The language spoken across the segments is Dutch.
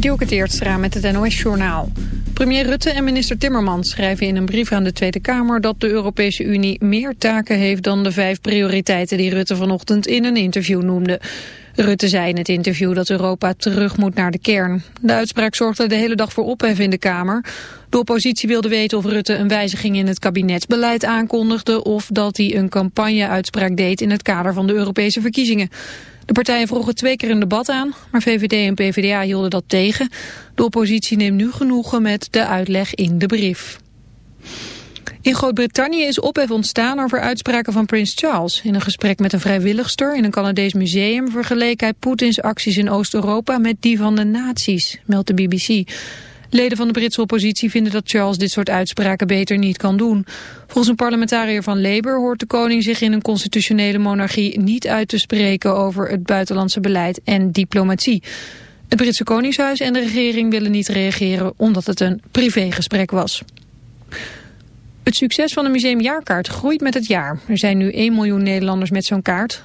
Dielke Teertstra met het NOS-journaal. Premier Rutte en minister Timmermans schrijven in een brief aan de Tweede Kamer... dat de Europese Unie meer taken heeft dan de vijf prioriteiten... die Rutte vanochtend in een interview noemde. Rutte zei in het interview dat Europa terug moet naar de kern. De uitspraak zorgde de hele dag voor ophef in de Kamer. De oppositie wilde weten of Rutte een wijziging in het kabinetsbeleid aankondigde... of dat hij een campagne-uitspraak deed in het kader van de Europese verkiezingen. De partijen vroegen twee keer een debat aan, maar VVD en PvdA hielden dat tegen. De oppositie neemt nu genoegen met de uitleg in de brief. In Groot-Brittannië is ophef ontstaan over uitspraken van prins Charles. In een gesprek met een vrijwilligster in een Canadees museum vergeleek hij Poetins acties in Oost-Europa met die van de nazi's, meldt de BBC. Leden van de Britse oppositie vinden dat Charles dit soort uitspraken beter niet kan doen. Volgens een parlementariër van Labour hoort de koning zich in een constitutionele monarchie niet uit te spreken over het buitenlandse beleid en diplomatie. Het Britse Koningshuis en de regering willen niet reageren omdat het een privégesprek was. Het succes van de museumjaarkaart groeit met het jaar. Er zijn nu 1 miljoen Nederlanders met zo'n kaart,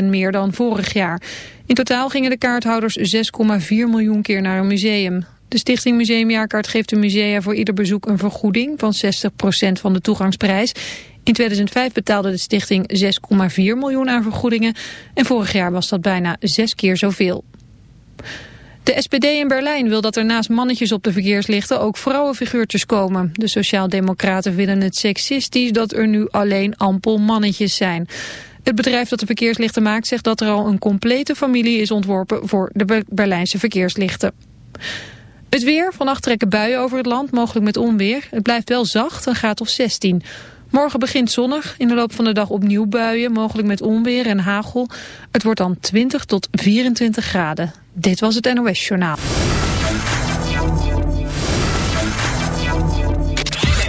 18% meer dan vorig jaar. In totaal gingen de kaarthouders 6,4 miljoen keer naar een museum. De Stichting Museumjaarkaart geeft de musea voor ieder bezoek een vergoeding van 60% van de toegangsprijs. In 2005 betaalde de stichting 6,4 miljoen aan vergoedingen en vorig jaar was dat bijna zes keer zoveel. De SPD in Berlijn wil dat er naast mannetjes op de verkeerslichten ook vrouwenfiguurtjes komen. De Sociaaldemocraten vinden het seksistisch dat er nu alleen ampel mannetjes zijn. Het bedrijf dat de verkeerslichten maakt zegt dat er al een complete familie is ontworpen voor de Berlijnse verkeerslichten. Het weer, vannacht trekken buien over het land, mogelijk met onweer. Het blijft wel zacht, een graad of 16. Morgen begint zonnig, in de loop van de dag opnieuw buien, mogelijk met onweer en hagel. Het wordt dan 20 tot 24 graden. Dit was het NOS Journaal.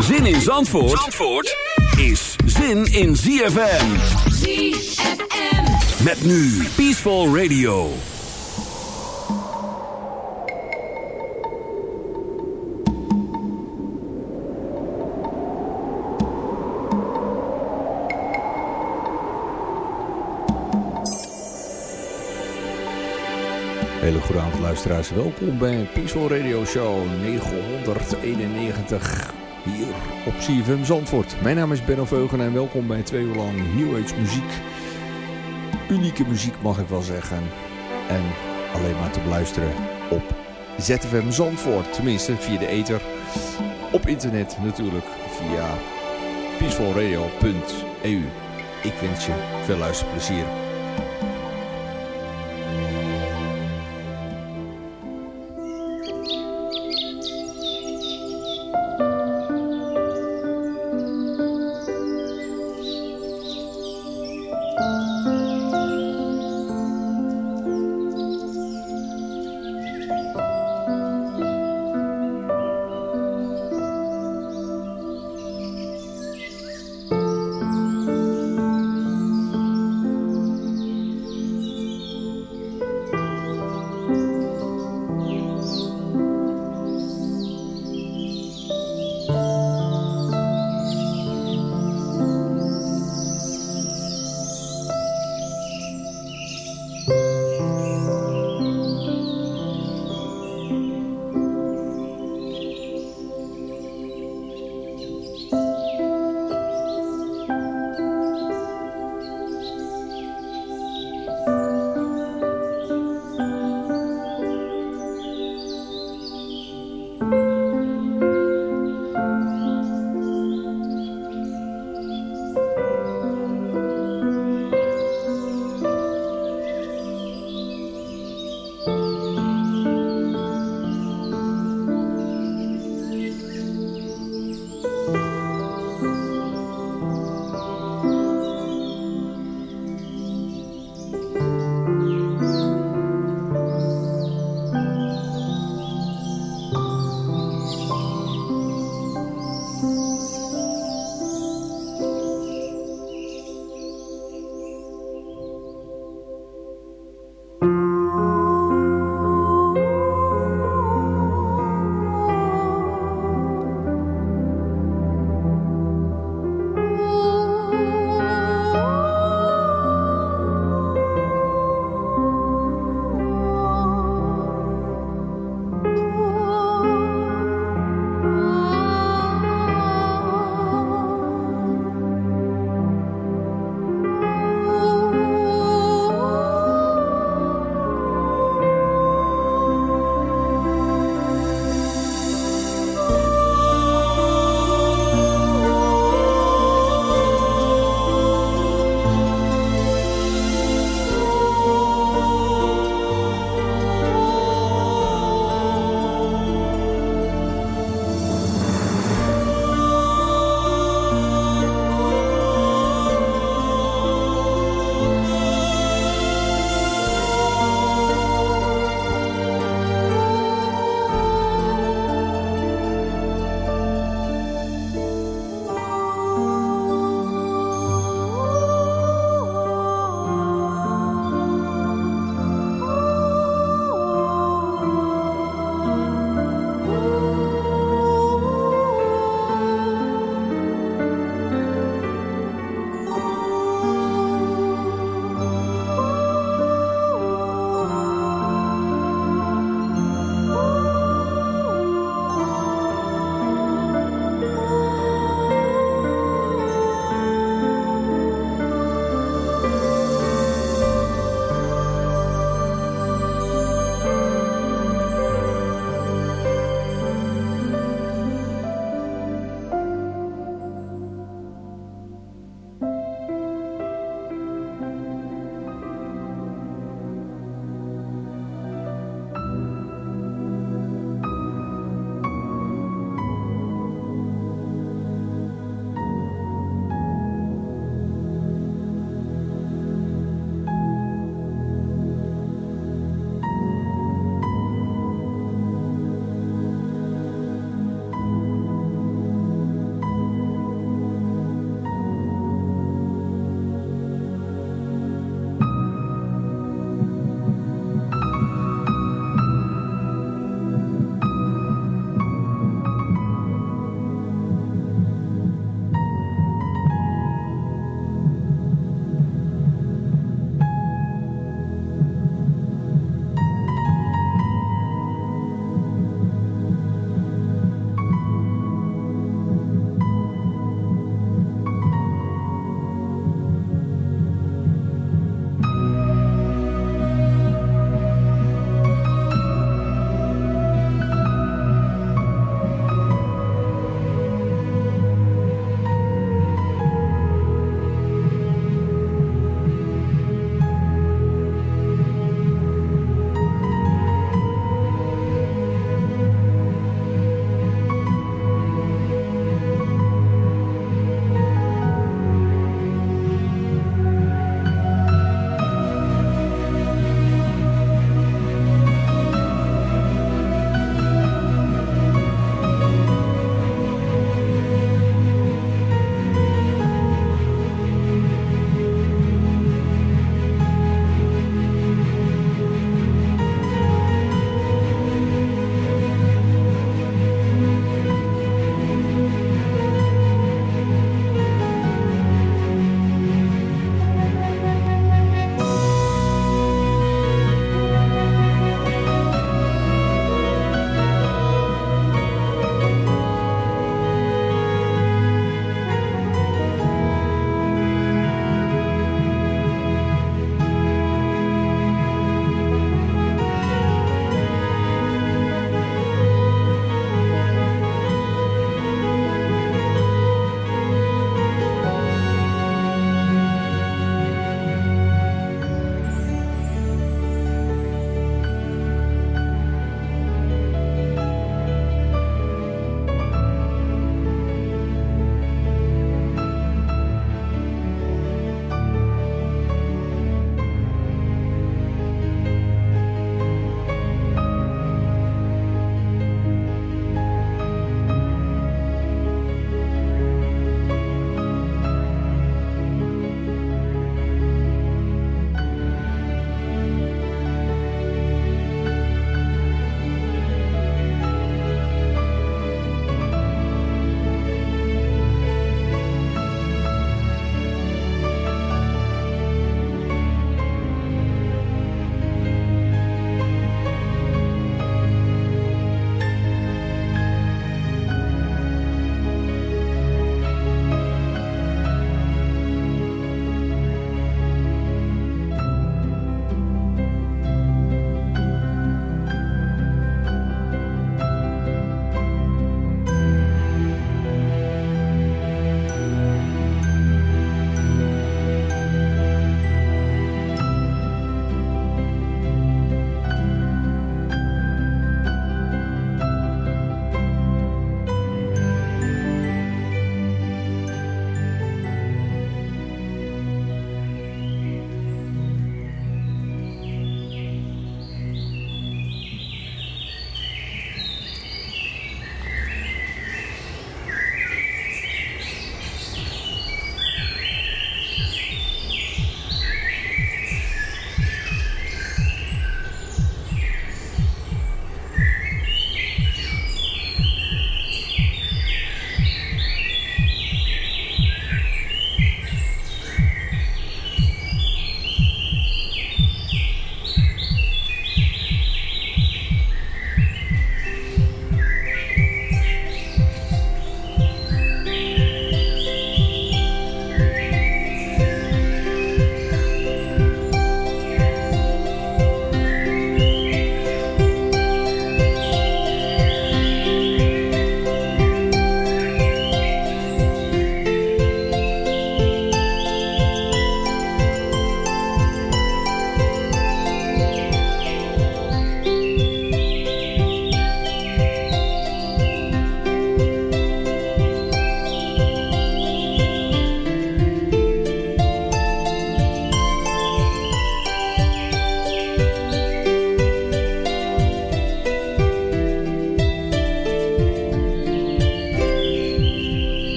Zin in Zandvoort, Zandvoort is zin in ZFM. ZFM. Met nu Peaceful Radio. Hele goede avond luisteraars, welkom bij Peaceful Radio Show 991 hier op CFM Zandvoort. Mijn naam is Benno Veugen en welkom bij twee uur lang New Age muziek. Unieke muziek mag ik wel zeggen. En alleen maar te beluisteren op ZFM Zandvoort, tenminste via de ether. Op internet natuurlijk via peacefulradio.eu. Ik wens je veel luisterplezier.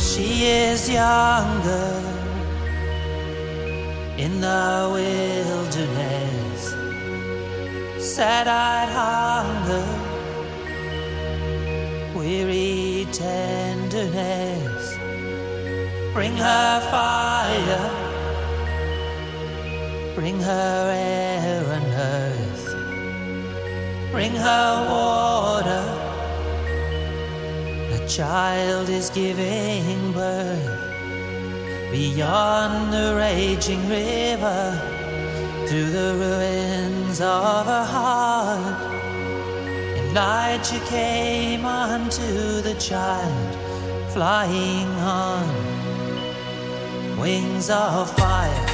She is younger in the wilderness, sad-eyed hunger, weary tenderness. Bring her fire, bring her air and earth, bring her water child is giving birth beyond the raging river through the ruins of her heart. Elijah came unto the child flying on wings of fire.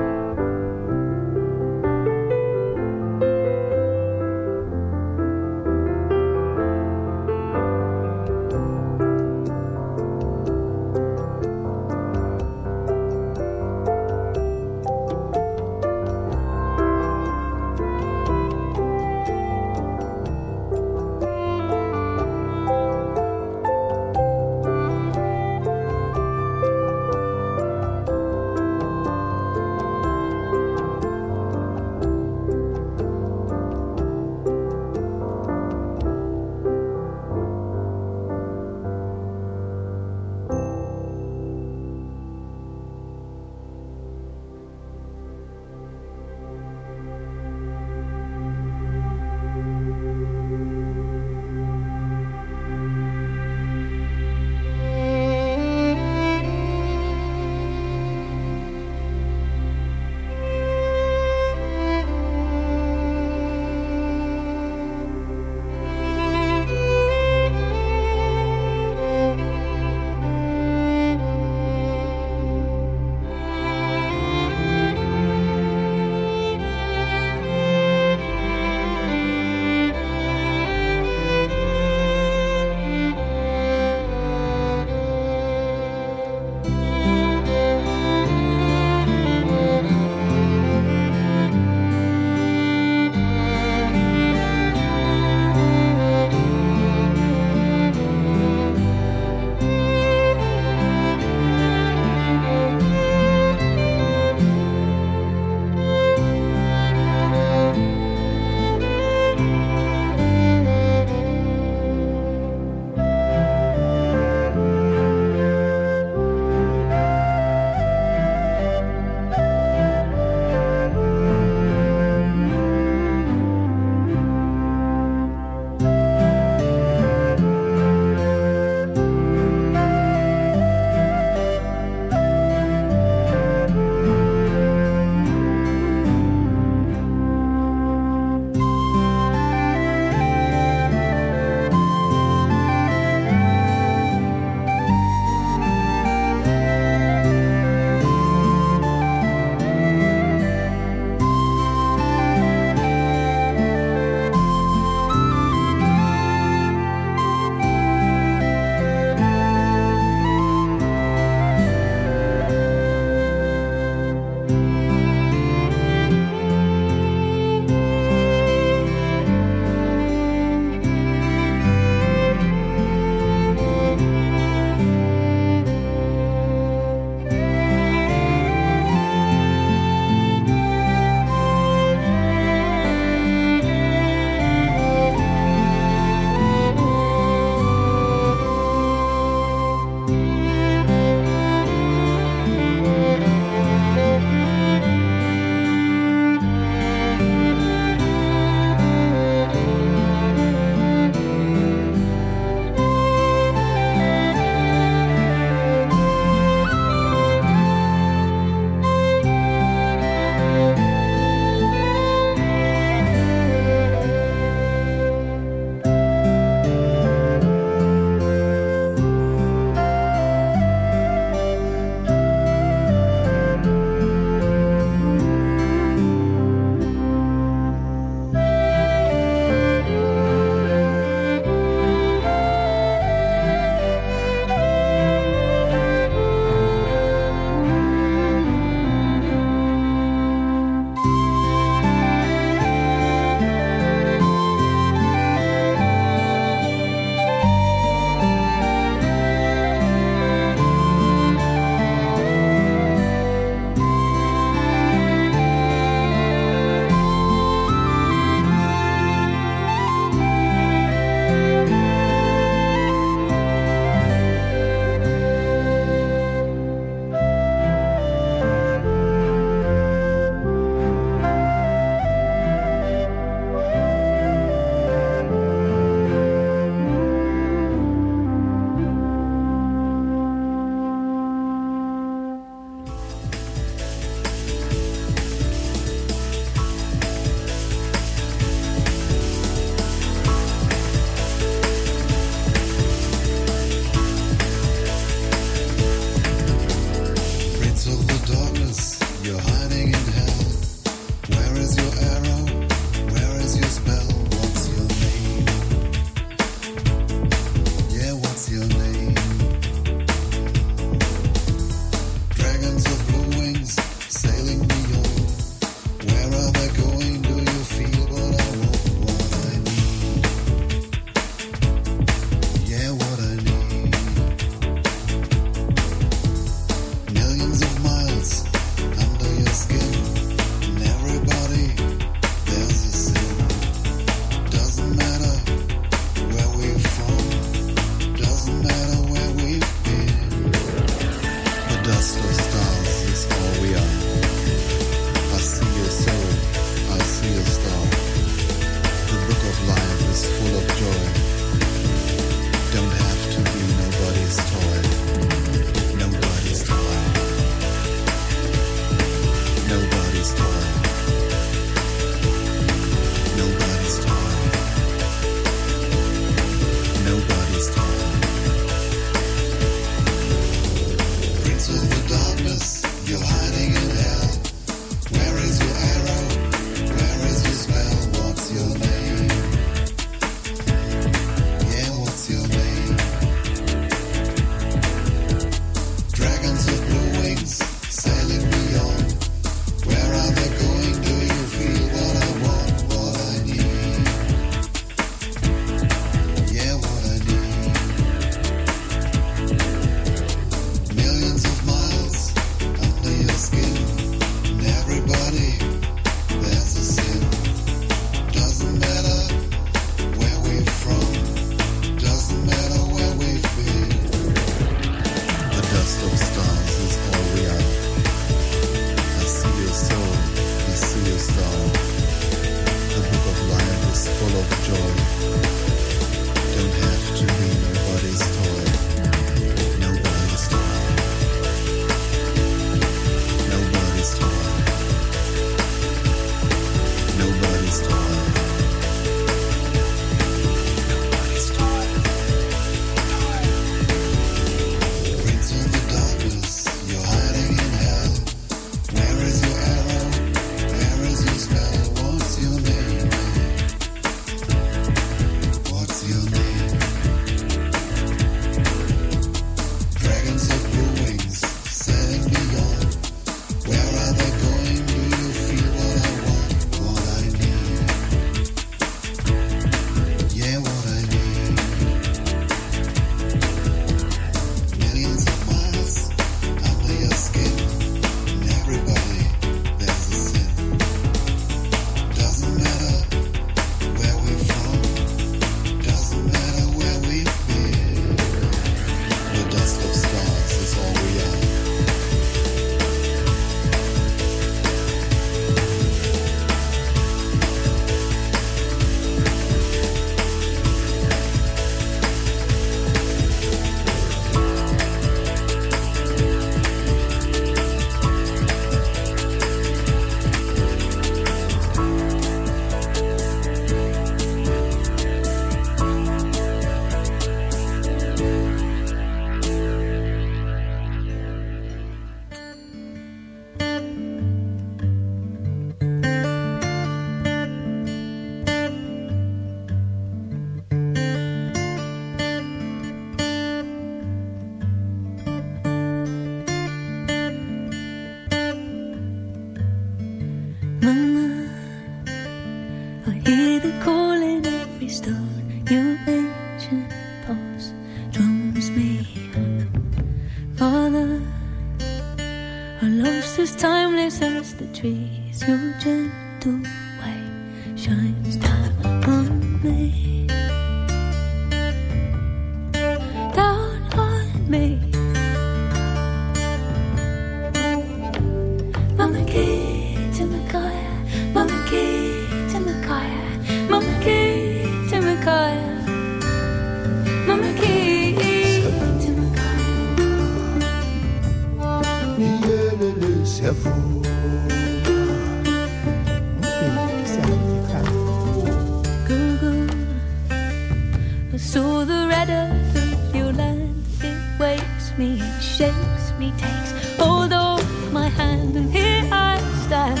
Takes hold of my hand, and here I stand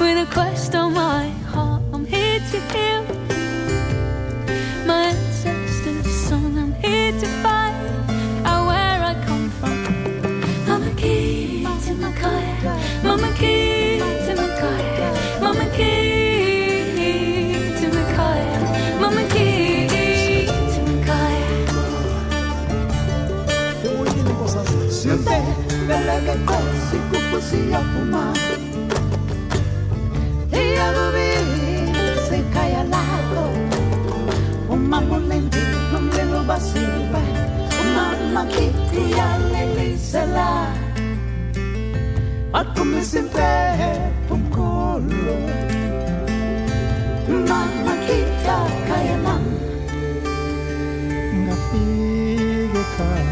with a quest on my heart. I'm here to heal kosi ya fuma Ia dubi se kaya lako Uma mulendi lumlelo basiba Mama kiti ya lelisela Atume simpe pumkolo Mama kita kaya nang Ngafika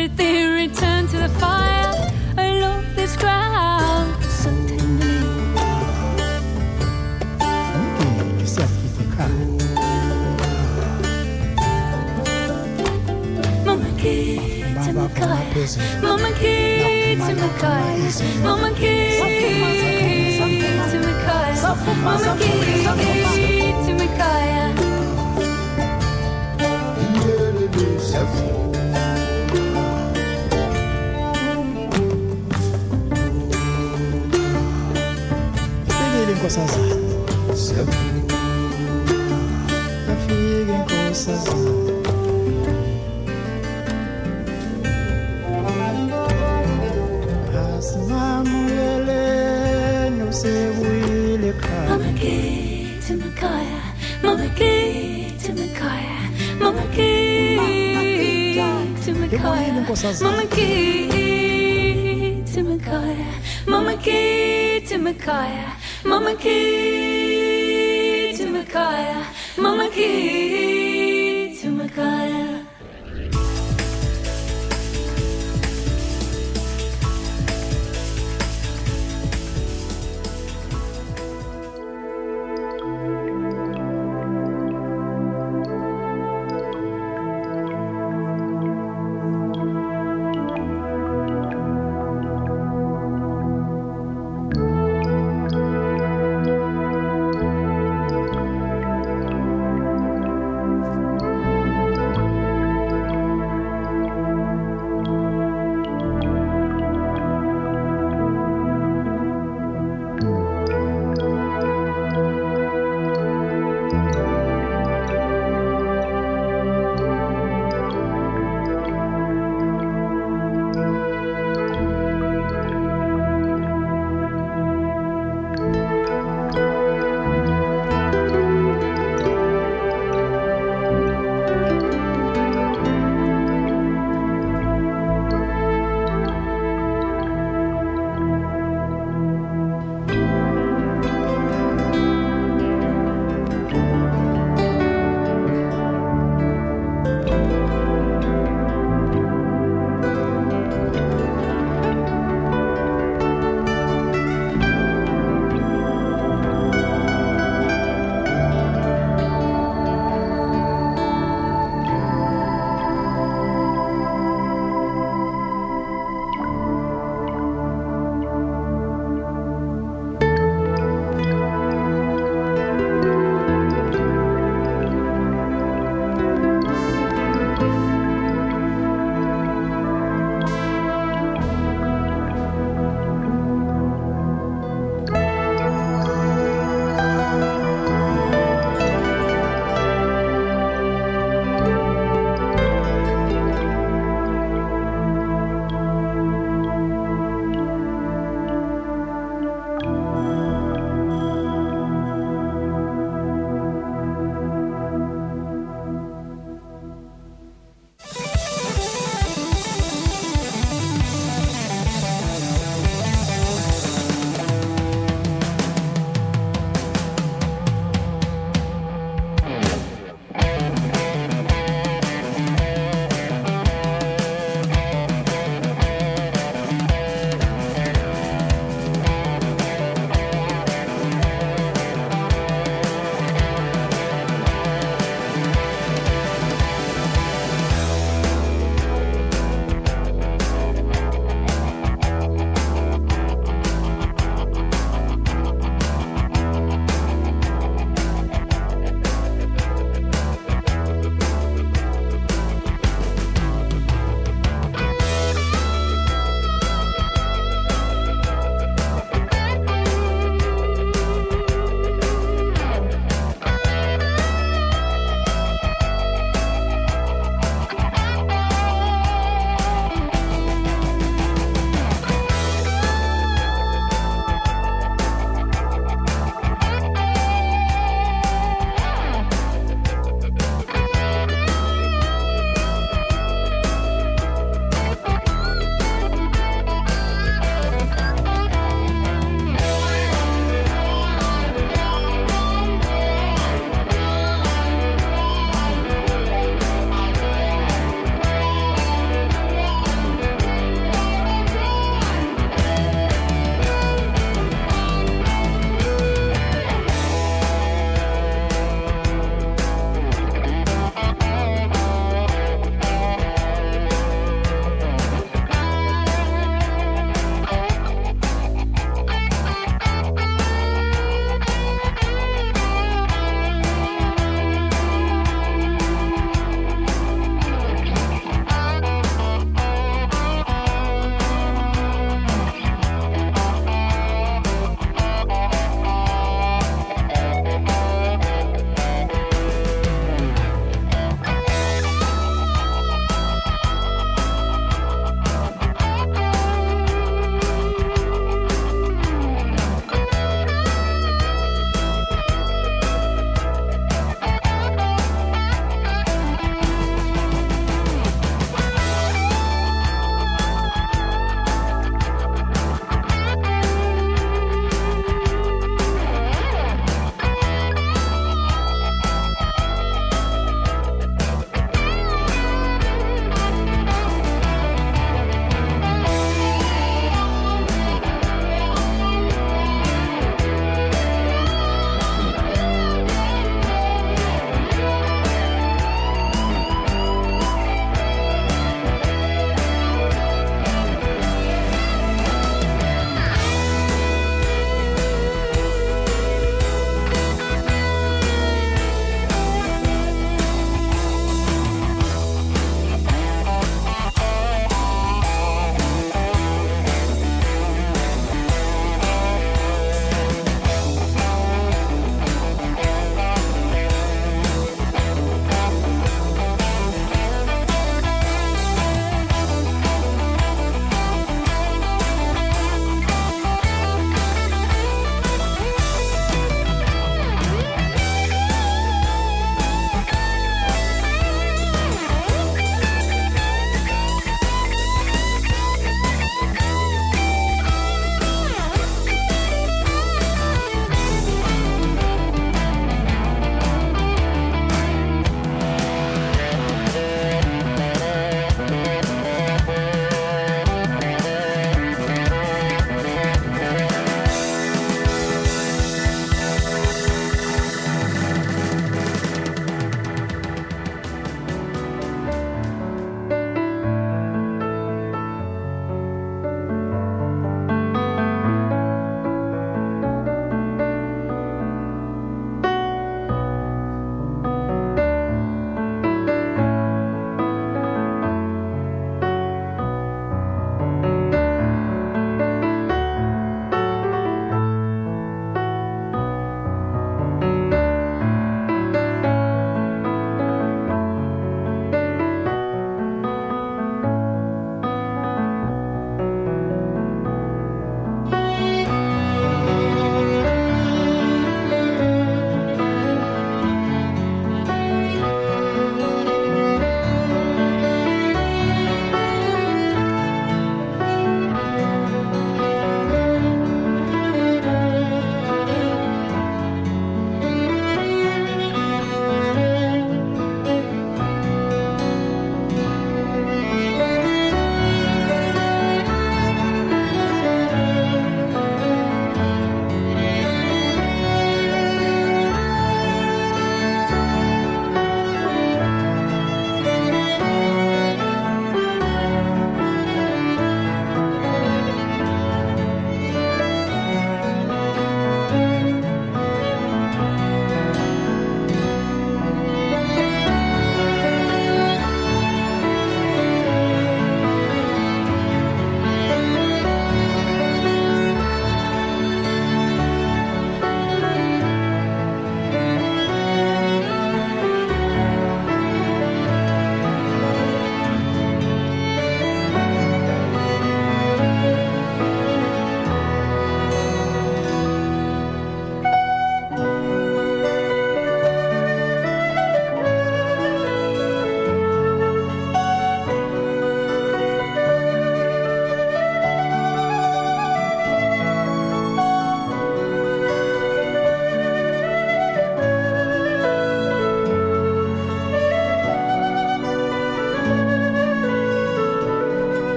everything returned to the fire. I love this ground so tenderly. Mama kids to the car. Mama kids to the car. Mama kids to the car. Mama kids to the car. coisas altas. Já em coisas altas. As mulheres não se vêem cair. Mama que te macaia, mama que te macaia, mama que te macaia. Mama te macaia, mama te macaia. Mama key to Micaiah. Mama key to Micaiah.